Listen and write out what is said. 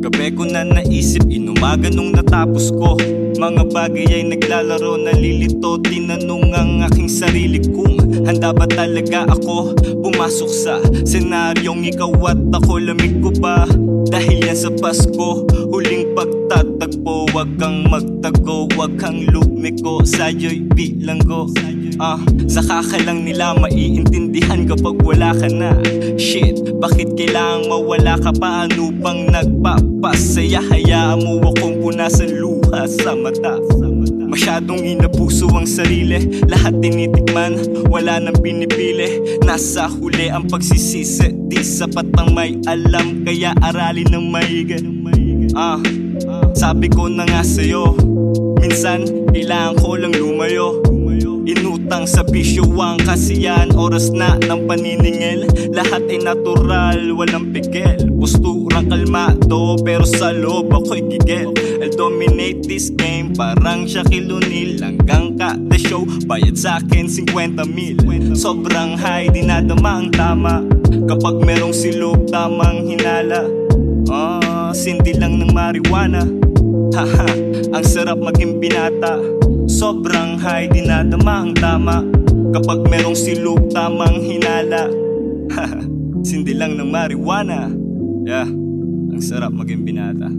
Marami ko na naisip inumaga nung natapos ko. Mga bagay ay naglalaro nalilito Tinanong ang aking sarili kung Handa ba talaga ako pumasok sa Senaryong ikaw at ako lamig ko ba? Dahil yan sa Pasko Huling pagtatagpo Huwag kang magtago Huwag kang lumiko Sa'yo'y bilanggo. Ah, saka ka lang nila maiintindihan kapag wala ka na. Shit, bakit kailangang mawala ka pa? Ano bang nagpapasaya? Hayaan mo akong punasan luha sa mata. Masyadong inabuso ang sarili Lahat tinitikman, wala nang pinipili Nasa huli ang pagsisisi Di sapat ang may alam Kaya aralin ng maigi. Ah, sabi ko na nga sa'yo Minsan, kailangan ko lang lumayo. Inutang sa bisyo ang kasiyan Oras na ng paniningil. Lahat ay natural, walang pigil Posturang kalmado Pero sa loob ako'y gigil. I'll dominate this game Parang Shaquille O'Neal Hanggang ka the show Bayad sa akin 50 mil. Sobrang high, dinadama ang tama. Kapag merong silog, tamang hinala. Ah, sindi lang ng marijuana. Haha, ang sarap maging binata. Sobrang high, dinadama ang tama. Kapag merong silog, tamang hinala. Haha, sindi lang ng marijuana. Yeah, ang sarap maging binata